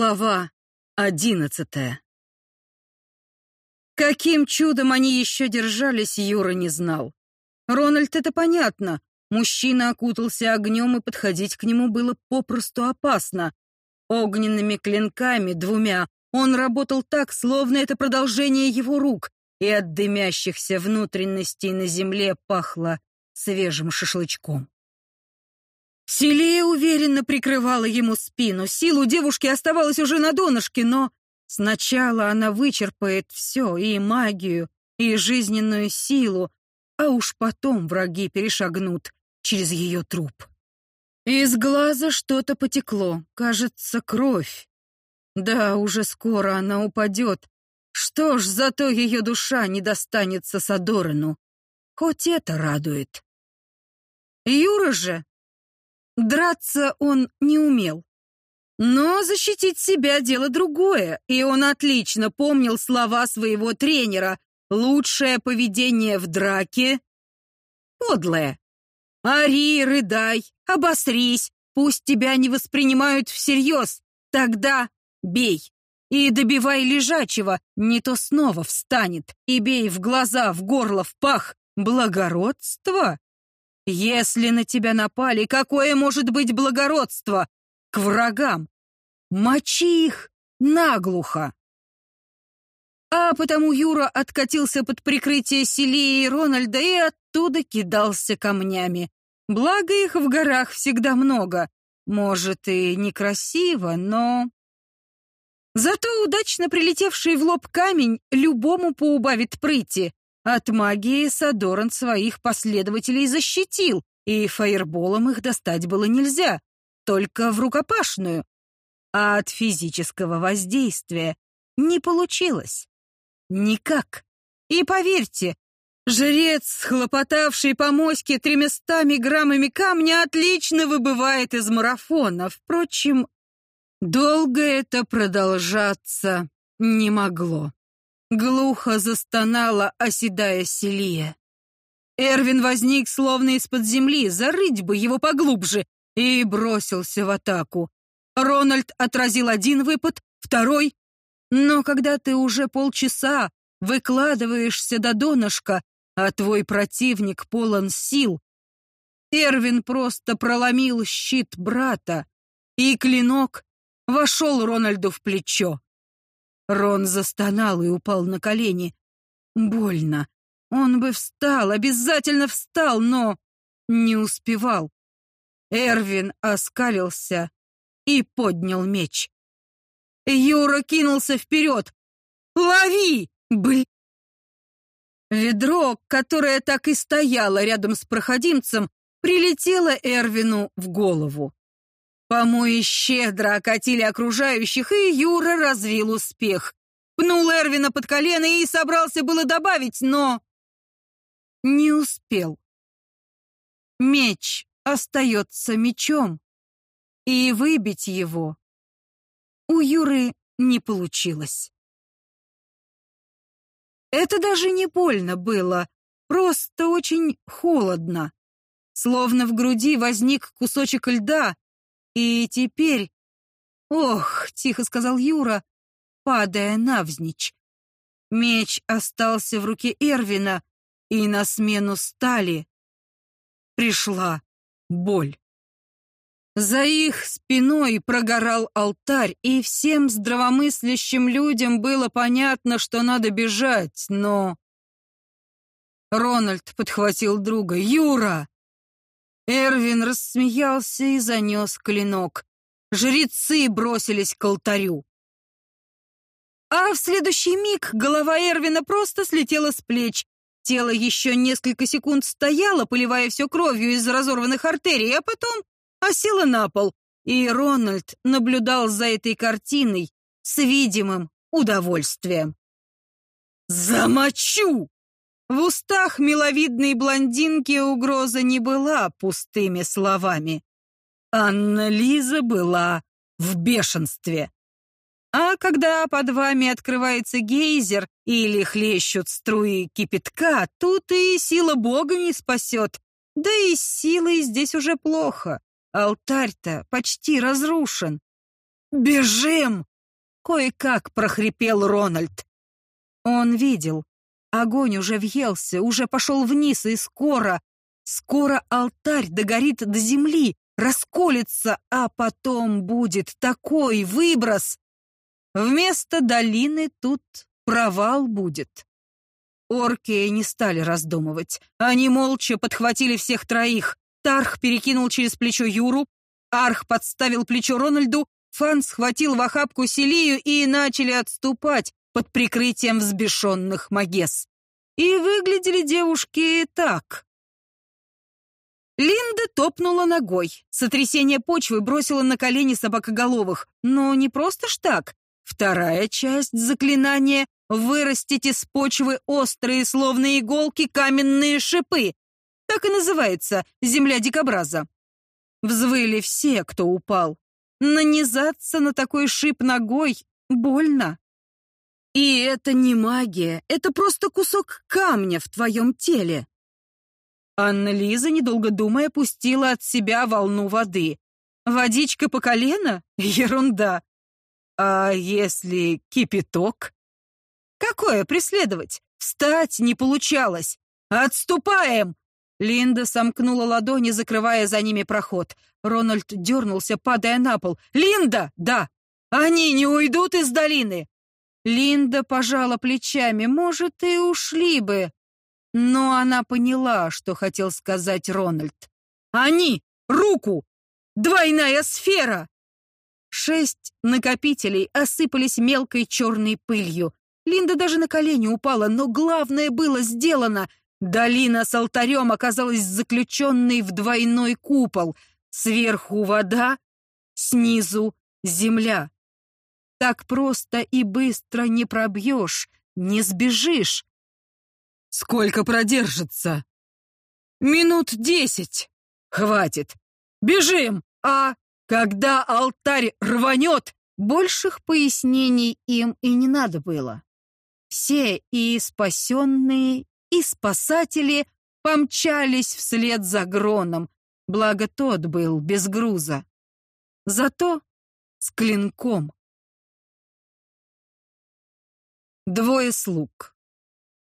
Глава одиннадцатая Каким чудом они еще держались, Юра не знал. Рональд это понятно. Мужчина окутался огнем, и подходить к нему было попросту опасно. Огненными клинками, двумя, он работал так, словно это продолжение его рук, и от дымящихся внутренностей на земле пахло свежим шашлычком. Селия уверенно прикрывала ему спину. Сил у девушки оставалось уже на донышке, но сначала она вычерпает все, и магию, и жизненную силу, а уж потом враги перешагнут через ее труп. Из глаза что-то потекло, кажется, кровь. Да, уже скоро она упадет. Что ж, зато ее душа не достанется Садорану. Хоть это радует. Юра же Драться он не умел. Но защитить себя — дело другое, и он отлично помнил слова своего тренера «Лучшее поведение в драке — подлое». «Ори, рыдай, обосрись, пусть тебя не воспринимают всерьез, тогда бей». И добивай лежачего, не то снова встанет, и бей в глаза, в горло, в пах. Благородство? Если на тебя напали, какое может быть благородство? К врагам. Мочи их наглухо. А потому Юра откатился под прикрытие Селии и Рональда и оттуда кидался камнями. Благо их в горах всегда много. Может, и некрасиво, но... Зато удачно прилетевший в лоб камень любому поубавит прыти. От магии Садоран своих последователей защитил, и фаерболом их достать было нельзя, только в рукопашную. А от физического воздействия не получилось. Никак. И поверьте, жрец, хлопотавший по моське тремястами граммами камня, отлично выбывает из марафона. Впрочем, долго это продолжаться не могло. Глухо застонала, оседая Селия. Эрвин возник словно из-под земли, зарыть бы его поглубже, и бросился в атаку. Рональд отразил один выпад, второй. Но когда ты уже полчаса выкладываешься до донышка, а твой противник полон сил, Эрвин просто проломил щит брата, и клинок вошел Рональду в плечо. Рон застонал и упал на колени. Больно. Он бы встал, обязательно встал, но не успевал. Эрвин оскалился и поднял меч. Юра кинулся вперед. «Лови! Блин!» Ведро, которое так и стояло рядом с проходимцем, прилетело Эрвину в голову. Помои щедро окатили окружающих, и Юра развил успех. Пнул Эрвина под колено и собрался было добавить, но... Не успел. Меч остается мечом, и выбить его у Юры не получилось. Это даже не больно было, просто очень холодно. Словно в груди возник кусочек льда, и теперь... Ох, тихо сказал Юра, падая навзничь. Меч остался в руке Эрвина, и на смену стали пришла боль. За их спиной прогорал алтарь, и всем здравомыслящим людям было понятно, что надо бежать, но... Рональд подхватил друга. «Юра, Эрвин рассмеялся и занес клинок. Жрецы бросились к алтарю. А в следующий миг голова Эрвина просто слетела с плеч. Тело еще несколько секунд стояло, поливая все кровью из разорванных артерий, а потом осело на пол. И Рональд наблюдал за этой картиной с видимым удовольствием. «Замочу!» В устах миловидной блондинки угроза не была пустыми словами. Анна-Лиза была в бешенстве. А когда под вами открывается гейзер или хлещут струи кипятка, тут и сила Бога не спасет. Да и с силой здесь уже плохо. Алтарь-то почти разрушен. «Бежим!» кое-как прохрипел Рональд. Он видел. Огонь уже въелся, уже пошел вниз, и скоро, скоро алтарь догорит до земли, расколется, а потом будет такой выброс. Вместо долины тут провал будет. Орки не стали раздумывать. Они молча подхватили всех троих. Тарх перекинул через плечо Юру, Арх подставил плечо Рональду, Фан схватил в охапку Селию и начали отступать под прикрытием взбешенных магес. И выглядели девушки так. Линда топнула ногой. Сотрясение почвы бросило на колени собакоголовых. Но не просто ж так. Вторая часть заклинания — вырастить из почвы острые, словно иголки, каменные шипы. Так и называется «земля дикобраза». Взвыли все, кто упал. Нанизаться на такой шип ногой больно. И это не магия, это просто кусок камня в твоем теле. Анна-Лиза, недолго думая, пустила от себя волну воды. Водичка по колено? Ерунда. А если кипяток? Какое преследовать? Встать не получалось. Отступаем! Линда сомкнула ладони, закрывая за ними проход. Рональд дернулся, падая на пол. «Линда! Да! Они не уйдут из долины!» Линда пожала плечами. «Может, и ушли бы». Но она поняла, что хотел сказать Рональд. «Они! Руку! Двойная сфера!» Шесть накопителей осыпались мелкой черной пылью. Линда даже на колени упала, но главное было сделано — Долина с алтарем оказалась заключенной в двойной купол. Сверху вода, снизу земля. Так просто и быстро не пробьешь, не сбежишь. Сколько продержится? Минут десять. Хватит. Бежим! А когда алтарь рванет, больших пояснений им и не надо было. Все и спасенные, и спасатели помчались вслед за Гроном, благо тот был без груза. Зато с клинком. Двое слуг.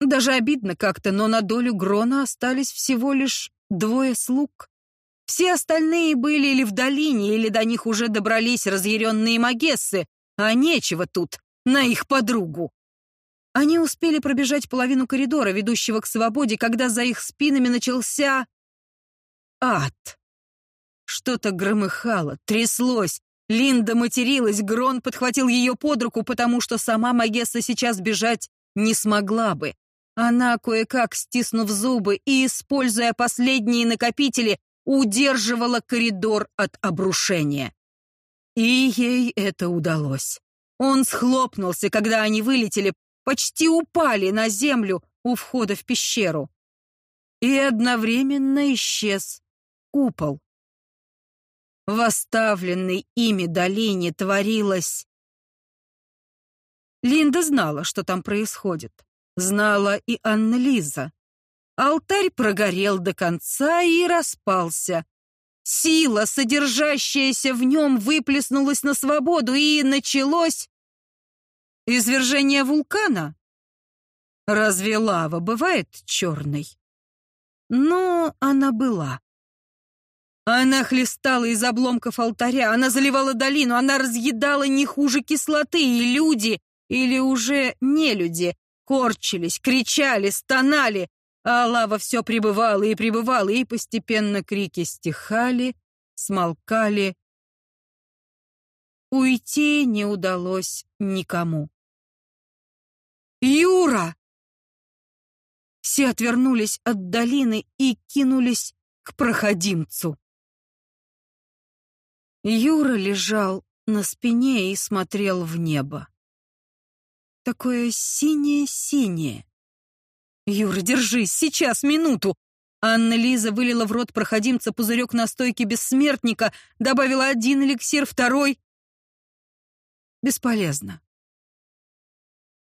Даже обидно как-то, но на долю Грона остались всего лишь двое слуг. Все остальные были или в долине, или до них уже добрались разъяренные магессы, а нечего тут на их подругу. Они успели пробежать половину коридора, ведущего к свободе, когда за их спинами начался ад. Что-то громыхало, тряслось. Линда материлась, Грон подхватил ее под руку, потому что сама Магесса сейчас бежать не смогла бы. Она, кое-как стиснув зубы и используя последние накопители, удерживала коридор от обрушения. И ей это удалось. Он схлопнулся, когда они вылетели, почти упали на землю у входа в пещеру. И одновременно исчез купол. В оставленной ими долине творилось... Линда знала, что там происходит. Знала и Анна-Лиза. Алтарь прогорел до конца и распался. Сила, содержащаяся в нем, выплеснулась на свободу, и началось Извержение вулкана? Разве лава бывает черной? Но она была. Она хлестала из обломков алтаря, она заливала долину, она разъедала не хуже кислоты, и люди, или уже не люди, корчились, кричали, стонали, а лава все пребывала и пребывала, и постепенно крики стихали, смолкали. Уйти не удалось никому. «Юра!» Все отвернулись от долины и кинулись к проходимцу. Юра лежал на спине и смотрел в небо. Такое синее-синее. «Юра, держись, сейчас, минуту!» Анна-Лиза вылила в рот проходимца пузырек настойки бессмертника, добавила один эликсир, второй. Бесполезно.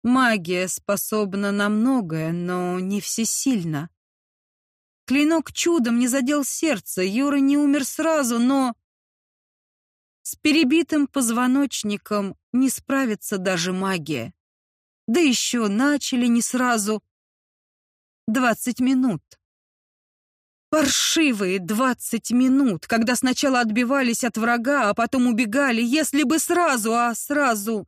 Магия способна на многое, но не всесильна. Клинок чудом не задел сердце, Юра не умер сразу, но... С перебитым позвоночником не справится даже магия. Да еще начали не сразу. Двадцать минут. Паршивые двадцать минут, когда сначала отбивались от врага, а потом убегали, если бы сразу, а сразу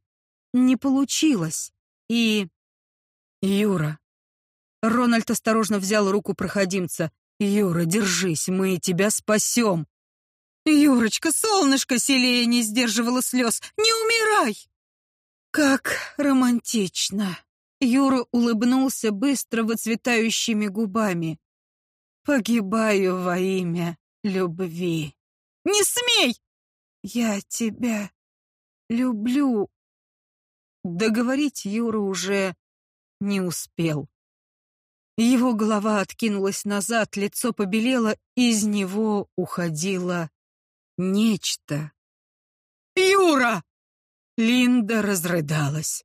не получилось. И... Юра. Рональд осторожно взял руку проходимца. «Юра, держись, мы тебя спасем!» «Юрочка, солнышко селее не сдерживало слез! Не умирай!» «Как романтично!» Юра улыбнулся быстро выцветающими губами. «Погибаю во имя любви!» «Не смей!» «Я тебя люблю!» Договорить Юра уже не успел. Его голова откинулась назад, лицо побелело, из него уходило нечто. «Юра!» Линда разрыдалась.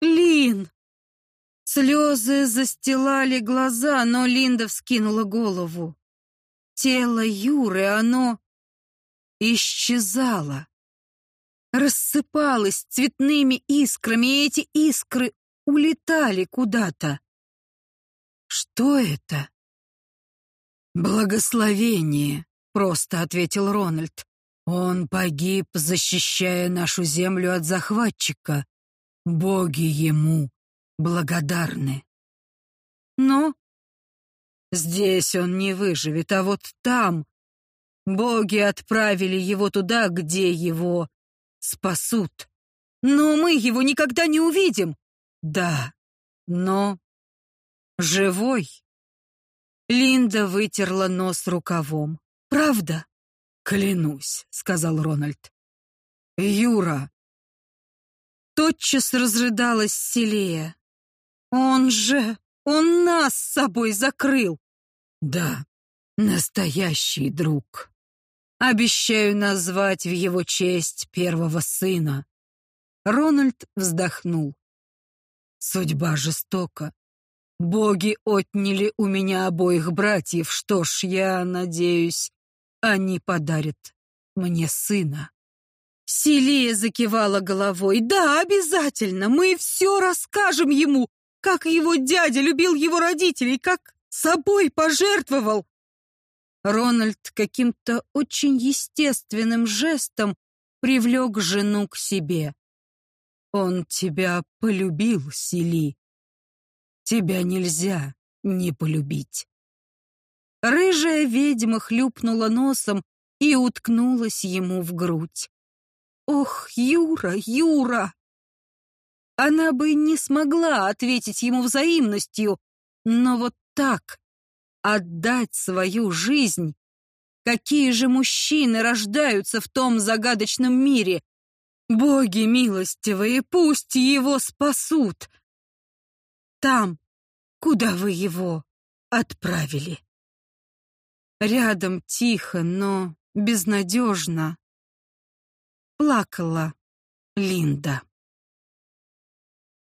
«Лин!» Слезы застилали глаза, но Линда вскинула голову. Тело Юры, оно исчезало. Рассыпалось цветными искрами, и эти искры улетали куда-то. Что это? Благословение, просто ответил Рональд. Он погиб, защищая нашу землю от захватчика. Боги ему благодарны. Но здесь он не выживет, а вот там боги отправили его туда, где его спасут. Но мы его никогда не увидим. Да, но живой. Линда вытерла нос рукавом. Правда? Клянусь, сказал Рональд. Юра. Тотчас разрыдалась Селея. Он же, он нас с собой закрыл. Да, настоящий друг. Обещаю назвать в его честь первого сына. Рональд вздохнул. Судьба жестока. Боги отняли у меня обоих братьев. Что ж, я надеюсь, они подарят мне сына. Селия закивала головой. Да, обязательно. Мы все расскажем ему, как его дядя любил его родителей, как собой пожертвовал. Рональд каким-то очень естественным жестом привлек жену к себе. Он тебя полюбил, Сели. Тебя нельзя не полюбить. Рыжая ведьма хлюпнула носом и уткнулась ему в грудь. Ох, Юра, Юра! Она бы не смогла ответить ему взаимностью, но вот так отдать свою жизнь. Какие же мужчины рождаются в том загадочном мире? Боги милостивые, пусть его спасут. Там, куда вы его отправили. Рядом тихо, но безнадежно плакала Линда.